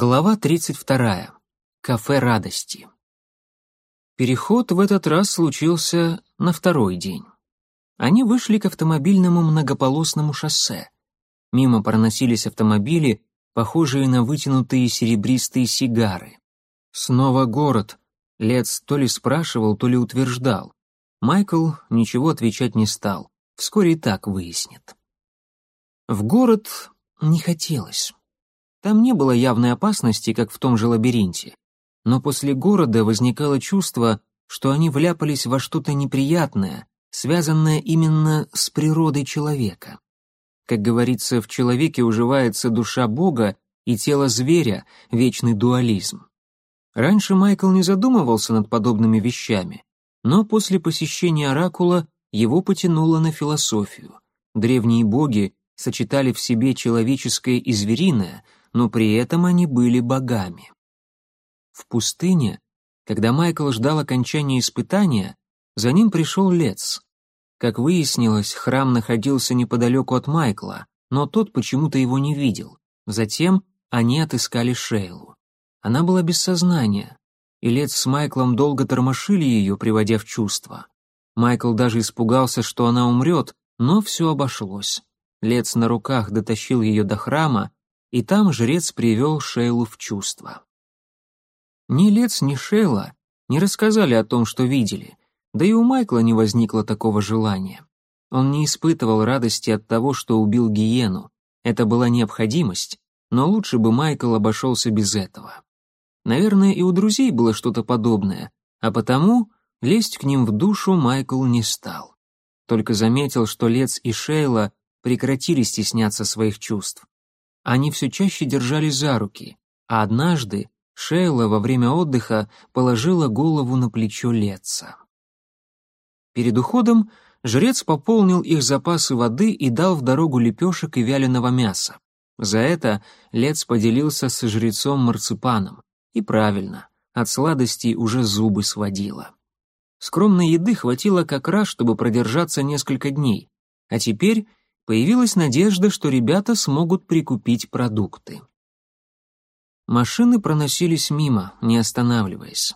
Глава 32. Кафе радости. Переход в этот раз случился на второй день. Они вышли к автомобильному многополосному шоссе. Мимо проносились автомобили, похожие на вытянутые серебристые сигары. Снова город. Лец то ли спрашивал, то ли утверждал. Майкл ничего отвечать не стал. Вскоре и так выяснит. В город не хотелось. Там не было явной опасности, как в том же лабиринте. Но после города возникало чувство, что они вляпались во что-то неприятное, связанное именно с природой человека. Как говорится, в человеке уживается душа Бога и тело зверя, вечный дуализм. Раньше Майкл не задумывался над подобными вещами, но после посещения Оракула его потянуло на философию. Древние боги сочетали в себе человеческое и звериное — но при этом они были богами. В пустыне, когда Майкл ждал окончания испытания, за ним пришел Лец. Как выяснилось, храм находился неподалеку от Майкла, но тот почему-то его не видел. Затем они отыскали Шейлу. Она была без сознания, и Лец с Майклом долго тормошили ее, приводя в чувство. Майкл даже испугался, что она умрет, но все обошлось. Лец на руках дотащил ее до храма, и там жрец привел Шейлу в чувство. Ни Лец, ни Шейла не рассказали о том, что видели, да и у Майкла не возникло такого желания. Он не испытывал радости от того, что убил Гиену. Это была необходимость, но лучше бы Майкл обошелся без этого. Наверное, и у друзей было что-то подобное, а потому лезть к ним в душу Майкл не стал. Только заметил, что Лец и Шейла прекратили стесняться своих чувств. Они все чаще держались за руки, а однажды Шейла во время отдыха положила голову на плечо Летца. Перед уходом жрец пополнил их запасы воды и дал в дорогу лепешек и вяленого мяса. За это Лец поделился с жрецом марципаном. И правильно, от сладостей уже зубы сводило. Скромной еды хватило как раз, чтобы продержаться несколько дней, а теперь появилась надежда, что ребята смогут прикупить продукты. Машины проносились мимо, не останавливаясь.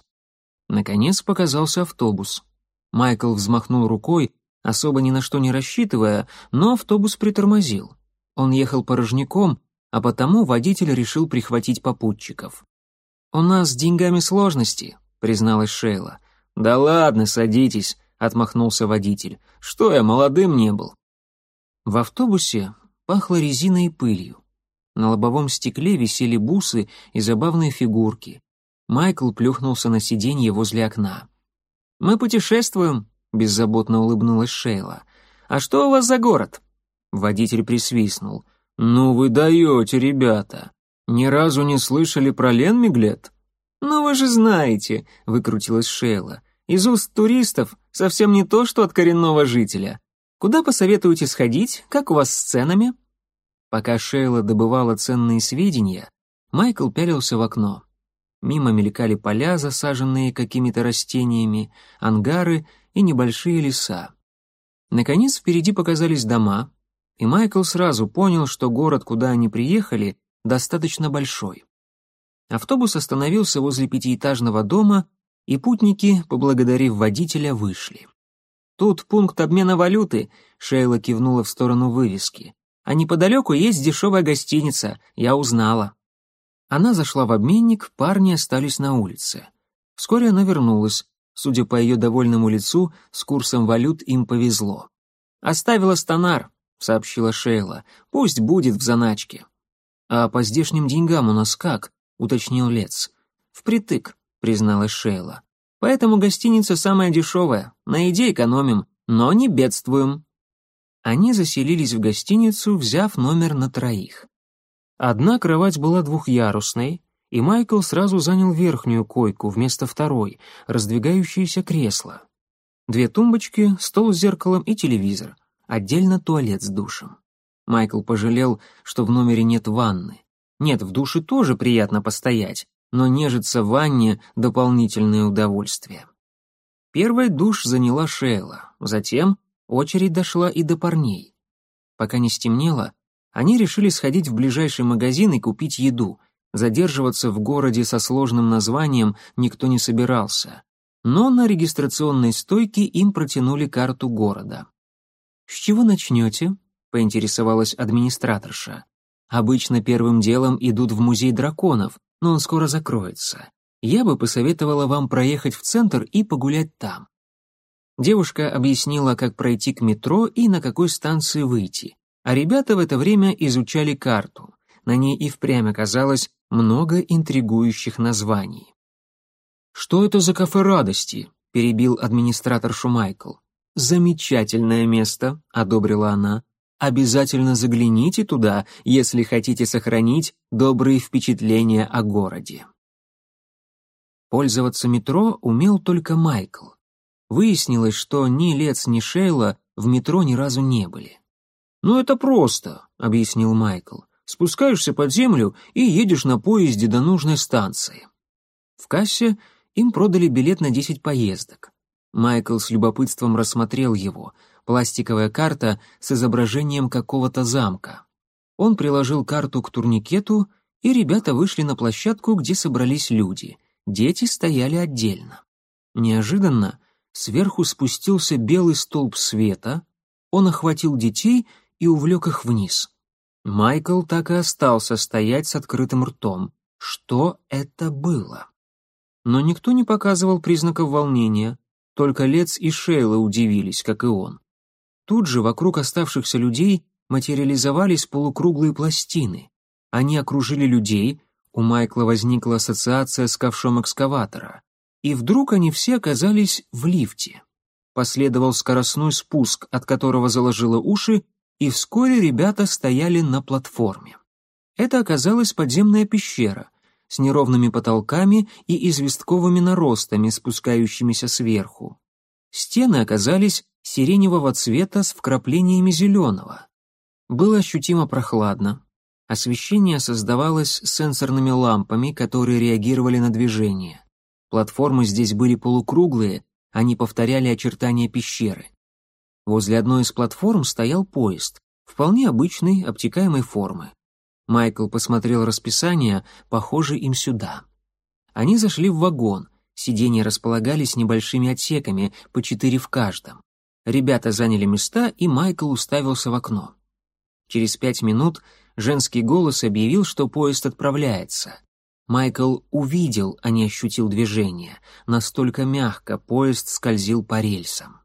Наконец показался автобус. Майкл взмахнул рукой, особо ни на что не рассчитывая, но автобус притормозил. Он ехал порожняком, а потому водитель решил прихватить попутчиков. «У нас с деньгами сложности», — призналась Шейла. «Да ладно, садитесь», — отмахнулся водитель. «Что я молодым не был?» В автобусе пахло резиной и пылью. На лобовом стекле висели бусы и забавные фигурки. Майкл плюхнулся на сиденье возле окна. «Мы путешествуем», — беззаботно улыбнулась Шейла. «А что у вас за город?» Водитель присвистнул. «Ну вы даете, ребята! Ни разу не слышали про Ленмиглет?» «Ну вы же знаете», — выкрутилась Шейла. «Из уст туристов совсем не то, что от коренного жителя. Куда посоветуете сходить? Как у вас с ценами?» Пока Шейла добывала ценные сведения, Майкл пялился в окно. Мимо мелькали поля, засаженные какими-то растениями, ангары и небольшие леса. Наконец впереди показались дома, и Майкл сразу понял, что город, куда они приехали, достаточно большой. Автобус остановился возле пятиэтажного дома, и путники, поблагодарив водителя, вышли. «Тут пункт обмена валюты», — Шейла кивнула в сторону вывески. «А неподалеку есть дешевая гостиница, я узнала». Она зашла в обменник, парни остались на улице. Вскоре она вернулась. Судя по ее довольному лицу, с курсом валют им повезло. «Оставила станар», — сообщила Шейла. «Пусть будет в заначке». «А по здешним деньгам у нас как?» — уточнил Лец. «Впритык», — призналась Шейла. Поэтому гостиница самая дешевая, на еде экономим, но не бедствуем». Они заселились в гостиницу, взяв номер на троих. Одна кровать была двухъярусной, и Майкл сразу занял верхнюю койку вместо второй, раздвигающееся кресло. Две тумбочки, стол с зеркалом и телевизор, отдельно туалет с душем. Майкл пожалел, что в номере нет ванны. Нет, в душе тоже приятно постоять, но нежиться в ванне — дополнительное удовольствие. Первый душ заняла Шейла, затем очередь дошла и до парней. Пока не стемнело, они решили сходить в ближайший магазин и купить еду. Задерживаться в городе со сложным названием никто не собирался. Но на регистрационной стойке им протянули карту города. «С чего начнете?» — поинтересовалась администраторша. «Обычно первым делом идут в музей драконов, но он скоро закроется. Я бы посоветовала вам проехать в центр и погулять там». Девушка объяснила, как пройти к метро и на какой станции выйти, а ребята в это время изучали карту. На ней и впрямь оказалось много интригующих названий. «Что это за кафе радости?» — перебил администратор Шумайкл. «Замечательное место», — одобрила она. «Обязательно загляните туда, если хотите сохранить добрые впечатления о городе». Пользоваться метро умел только Майкл. Выяснилось, что ни Лец, ни Шейла в метро ни разу не были. «Ну это просто», — объяснил Майкл. «Спускаешься под землю и едешь на поезде до нужной станции». В кассе им продали билет на 10 поездок. Майкл с любопытством рассмотрел его. Пластиковая карта с изображением какого-то замка. Он приложил карту к турникету, и ребята вышли на площадку, где собрались люди. Дети стояли отдельно. Неожиданно сверху спустился белый столб света, он охватил детей и увлек их вниз. Майкл так и остался стоять с открытым ртом. Что это было? Но никто не показывал признаков волнения, только Лец и Шейла удивились, как и он. Тут же вокруг оставшихся людей материализовались полукруглые пластины. Они окружили людей, у Майкла возникла ассоциация с ковшом экскаватора. И вдруг они все оказались в лифте. Последовал скоростной спуск, от которого заложило уши, и вскоре ребята стояли на платформе. Это оказалась подземная пещера с неровными потолками и известковыми наростами, спускающимися сверху. Стены оказались сиреневого цвета с вкраплениями зеленого. Было ощутимо прохладно. Освещение создавалось сенсорными лампами, которые реагировали на движение. Платформы здесь были полукруглые, они повторяли очертания пещеры. Возле одной из платформ стоял поезд, вполне обычной, обтекаемой формы. Майкл посмотрел расписание, похоже им сюда. Они зашли в вагон, сиденья располагались небольшими отсеками, по четыре в каждом. Ребята заняли места, и Майкл уставился в окно. Через пять минут женский голос объявил, что поезд отправляется. Майкл увидел, а не ощутил движения. Настолько мягко поезд скользил по рельсам.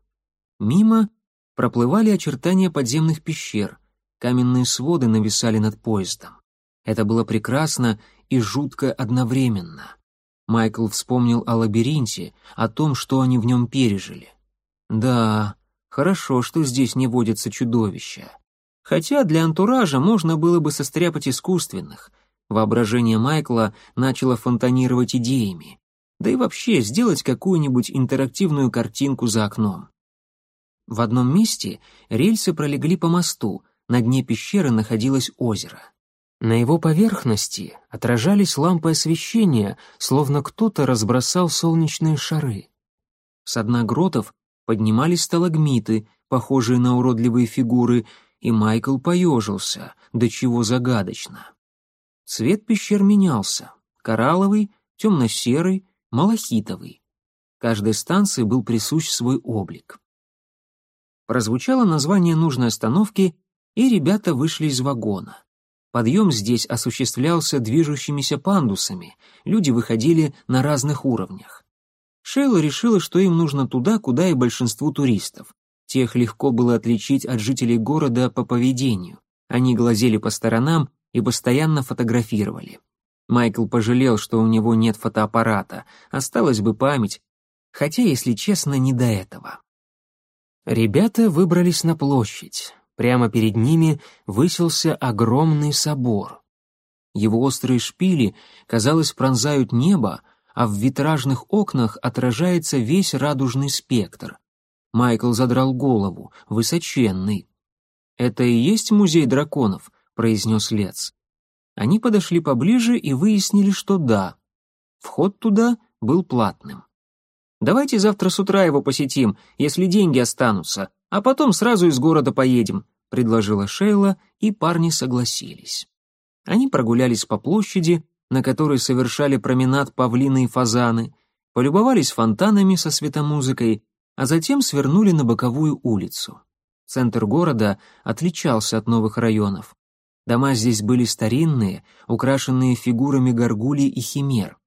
Мимо проплывали очертания подземных пещер, каменные своды нависали над поездом. Это было прекрасно и жутко одновременно. Майкл вспомнил о лабиринте, о том, что они в нем пережили. Да, хорошо, что здесь не водятся чудовища. Хотя для антуража можно было бы состряпать искусственных — Воображение Майкла начало фонтанировать идеями. Да и вообще сделать какую-нибудь интерактивную картинку за окном. В одном месте рельсы пролегли по мосту, на дне пещеры находилось озеро. На его поверхности отражались лампы освещения, словно кто-то разбросал солнечные шары. С дна гротов поднимались сталагмиты, похожие на уродливые фигуры, и Майкл поежился, до чего загадочно. Цвет пещер менялся — коралловый, темно-серый, малахитовый. Каждой станции был присущ свой облик. Прозвучало название нужной остановки, и ребята вышли из вагона. Подъем здесь осуществлялся движущимися пандусами, люди выходили на разных уровнях. Шейла решила, что им нужно туда, куда и большинству туристов. Тех легко было отличить от жителей города по поведению. Они глазели по сторонам и постоянно фотографировали. Майкл пожалел, что у него нет фотоаппарата, осталась бы память, хотя, если честно, не до этого. Ребята выбрались на площадь. Прямо перед ними высился огромный собор. Его острые шпили, казалось, пронзают небо, а в витражных окнах отражается весь радужный спектр. Майкл задрал голову, высоченный. «Это и есть музей драконов?» произнес Лец. Они подошли поближе и выяснили, что да. Вход туда был платным. «Давайте завтра с утра его посетим, если деньги останутся, а потом сразу из города поедем», — предложила Шейла, и парни согласились. Они прогулялись по площади, на которой совершали променад павлины и фазаны, полюбовались фонтанами со светомузыкой, а затем свернули на боковую улицу. Центр города отличался от новых районов. Дома здесь были старинные, украшенные фигурами горгулей и химер.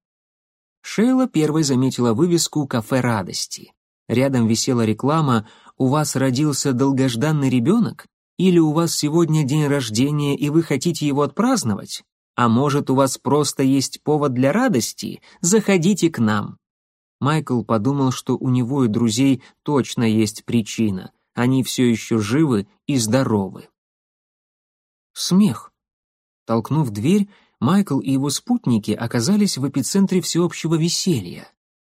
Шейла первой заметила вывеску «Кафе радости». Рядом висела реклама «У вас родился долгожданный ребенок?» или «У вас сегодня день рождения, и вы хотите его отпраздновать?» А может, у вас просто есть повод для радости? Заходите к нам. Майкл подумал, что у него и друзей точно есть причина. Они все еще живы и здоровы. Смех. Толкнув дверь, Майкл и его спутники оказались в эпицентре всеобщего веселья.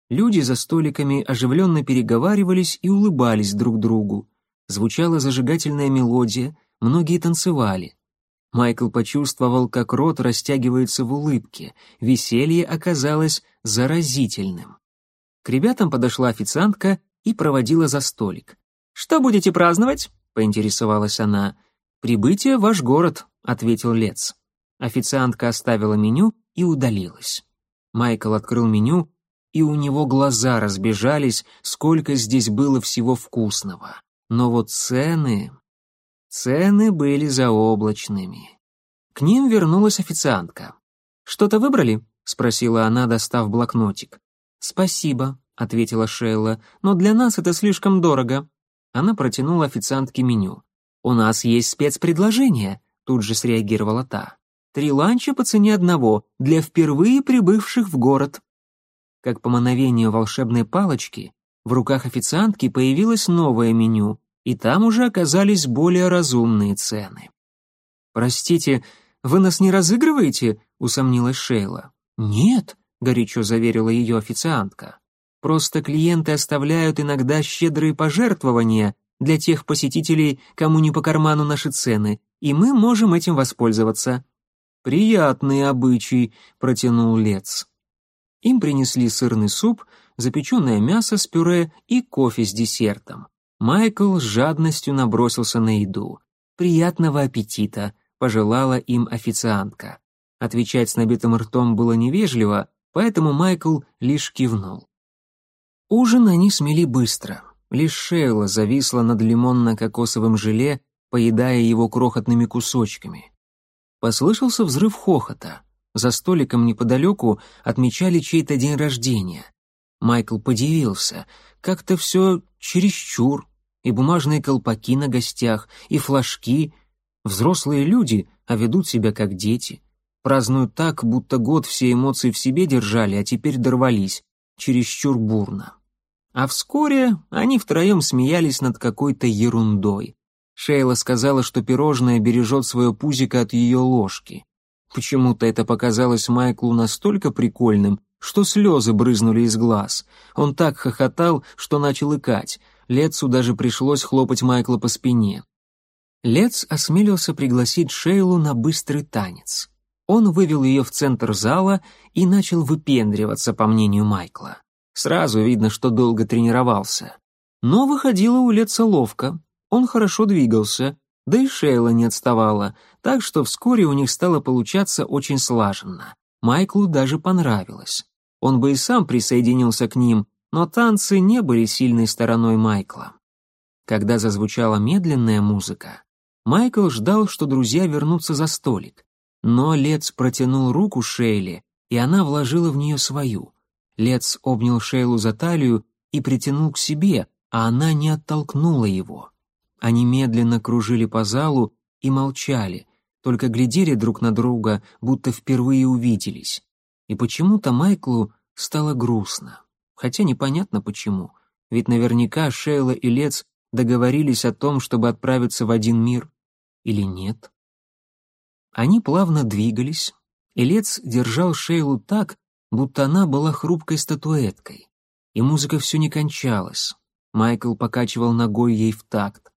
Люди за столиками оживленно переговаривались и улыбались друг другу. Звучала зажигательная мелодия, многие танцевали. Майкл почувствовал, как рот растягивается в улыбке. Веселье оказалось заразительным. К ребятам подошла официантка и проводила за столик. «Что будете праздновать?» — поинтересовалась она. «Прибытие в ваш город», — ответил Лец. Официантка оставила меню и удалилась. Майкл открыл меню, и у него глаза разбежались, сколько здесь было всего вкусного. Но вот цены... Цены были заоблачными. К ним вернулась официантка. «Что-то выбрали?» — спросила она, достав блокнотик. «Спасибо», — ответила Шейла, — «но для нас это слишком дорого». Она протянула официантке меню. «У нас есть спецпредложение», — тут же среагировала та. «Три ланча по цене одного, для впервые прибывших в город». Как по мановению волшебной палочки, в руках официантки появилось новое меню, и там уже оказались более разумные цены. «Простите, вы нас не разыгрываете?» — усомнилась Шейла. «Нет», горячо заверила ее официантка. Просто клиенты оставляют иногда щедрые пожертвования для тех посетителей, кому не по карману наши цены, и мы можем этим воспользоваться. Приятный обычай, протянул Лец. Им принесли сырный суп, запеченное мясо с пюре и кофе с десертом. Майкл с жадностью набросился на еду. «Приятного аппетита», — пожелала им официантка. Отвечать с набитым ртом было невежливо, поэтому Майкл лишь кивнул. Ужин они смели быстро. Лишь Шейла зависла над лимонно-кокосовым желе, поедая его крохотными кусочками. Послышался взрыв хохота. За столиком неподалеку отмечали чей-то день рождения. Майкл подивился. Как-то все чересчур. И бумажные колпаки на гостях, и флажки. Взрослые люди, а ведут себя как дети. Празднуют так, будто год все эмоции в себе держали, а теперь дорвались, чересчур бурно. А вскоре они втроем смеялись над какой-то ерундой. Шейла сказала, что пирожное бережет свое пузико от ее ложки. Почему-то это показалось Майклу настолько прикольным, что слезы брызнули из глаз. Он так хохотал, что начал икать. Лецу даже пришлось хлопать Майкла по спине. Лец осмелился пригласить Шейлу на быстрый танец. Он вывел ее в центр зала и начал выпендриваться, по мнению Майкла. Сразу видно, что долго тренировался. Но выходило у Леца ловко. Он хорошо двигался, да и Шейла не отставала, так что вскоре у них стало получаться очень слаженно. Майклу даже понравилось. Он бы и сам присоединился к ним, но танцы не были сильной стороной Майкла. Когда зазвучала медленная музыка, Майкл ждал, что друзья вернутся за столик. Но Лец протянул руку Шейле, и она вложила в нее свою. Лец обнял Шейлу за талию и притянул к себе, а она не оттолкнула его. Они медленно кружили по залу и молчали, только глядели друг на друга, будто впервые увиделись. И почему-то Майклу стало грустно. Хотя непонятно почему, ведь наверняка Шейла и Лец договорились о том, чтобы отправиться в один мир. Или нет? Они плавно двигались, и Лец держал Шейлу так, будто она была хрупкой статуэткой. И музыка все не кончалась. Майкл покачивал ногой ей в такт.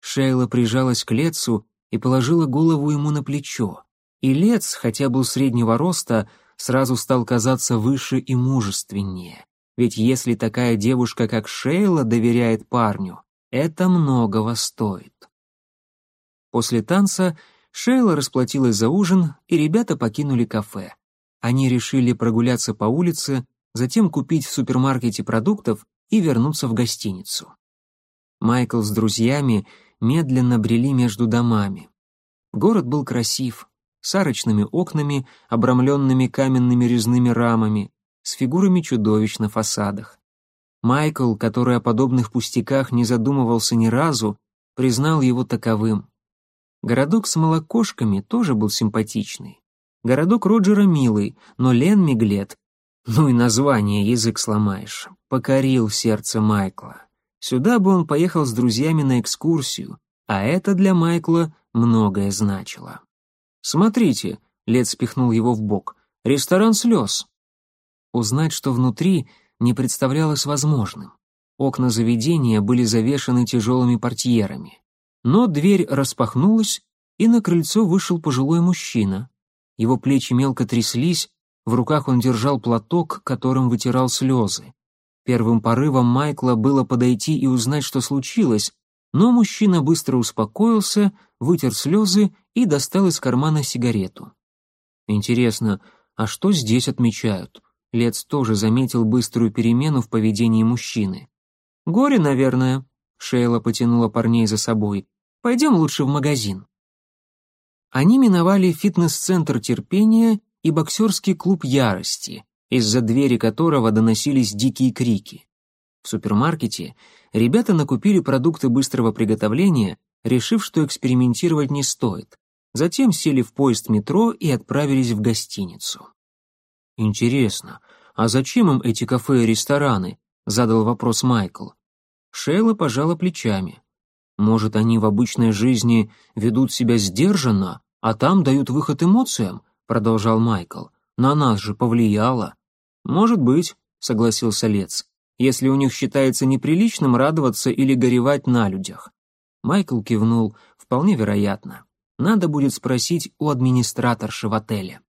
Шейла прижалась к Лецу и положила голову ему на плечо. И Лец, хотя был среднего роста, сразу стал казаться выше и мужественнее. Ведь если такая девушка, как Шейла, доверяет парню, это многого стоит. После танца Шейла расплатилась за ужин, и ребята покинули кафе. Они решили прогуляться по улице, затем купить в супермаркете продуктов и вернуться в гостиницу. Майкл с друзьями медленно брели между домами. Город был красив, с арочными окнами, обрамленными каменными резными рамами, с фигурами чудовищ на фасадах. Майкл, который о подобных пустяках не задумывался ни разу, признал его таковым. Городок с молокошками тоже был симпатичный. Городок Роджера милый, но Лен Миглет, ну и название язык сломаешь, покорил сердце Майкла. Сюда бы он поехал с друзьями на экскурсию, а это для Майкла многое значило. «Смотрите», — Лед спихнул его в бок, — «ресторан слез». Узнать, что внутри, не представлялось возможным. Окна заведения были завешаны тяжелыми портьерами. Но дверь распахнулась, и на крыльцо вышел пожилой мужчина. Его плечи мелко тряслись, в руках он держал платок, которым вытирал слезы. Первым порывом Майкла было подойти и узнать, что случилось, но мужчина быстро успокоился, вытер слезы и достал из кармана сигарету. Интересно, а что здесь отмечают? Лец тоже заметил быструю перемену в поведении мужчины. «Горе, наверное», — Шейла потянула парней за собой. «Пойдем лучше в магазин». Они миновали фитнес-центр терпения и боксерский клуб ярости, из-за двери которого доносились дикие крики. В супермаркете ребята накупили продукты быстрого приготовления, решив, что экспериментировать не стоит. Затем сели в поезд метро и отправились в гостиницу. «Интересно, а зачем им эти кафе и рестораны?» — задал вопрос Майкл. Шейла пожала плечами. «Может, они в обычной жизни ведут себя сдержанно, а там дают выход эмоциям?» — продолжал Майкл. «На нас же повлияло». «Может быть», — согласился Лец если у них считается неприличным радоваться или горевать на людях. Майкл кивнул, вполне вероятно. Надо будет спросить у администраторши в отеле.